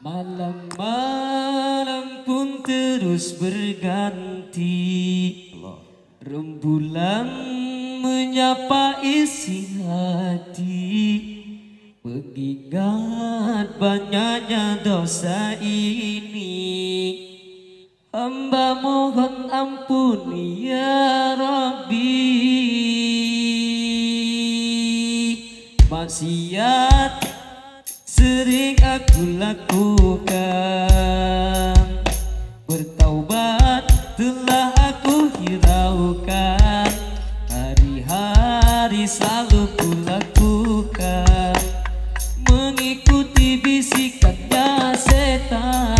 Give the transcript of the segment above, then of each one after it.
Malam-malam pun terus berganti. Rembulan menyapa isi hati. Mengingat banyaknya dosa ini. Hamba mohon ampuni ya Rabbi. Maksiat sering aku lakukan. Bertaubat telah aku hiraukan. Hari-hari selalu ku lakukan. Mengikuti bisikannya setan.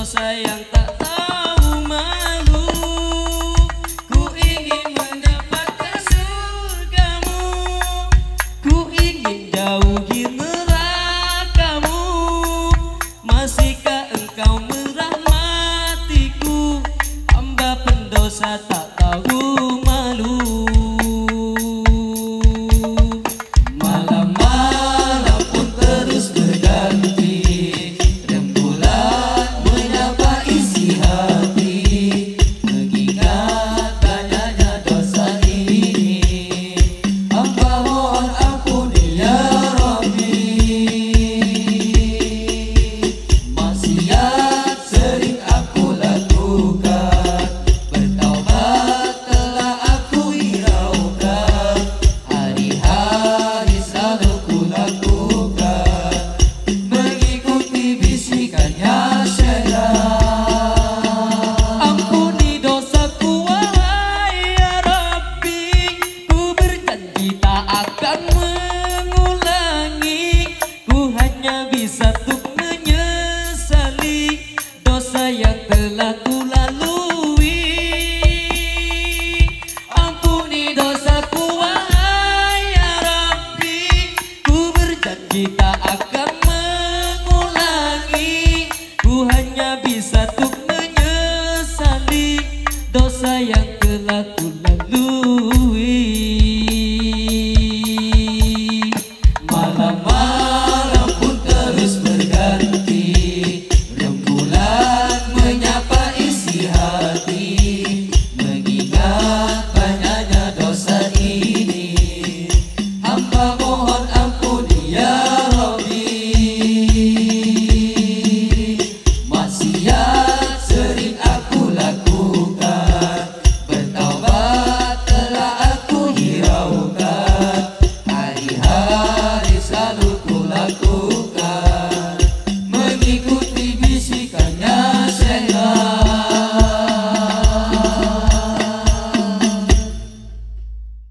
sayang yang tak tahu malu. hanya bisa untuk menyesali dosa yang telah ku lalui ampuni dosaku wahai ya Rabbi. Ku berjanji tak akan mengulangi. Ku hanya bisa untuk menyesali dosa yang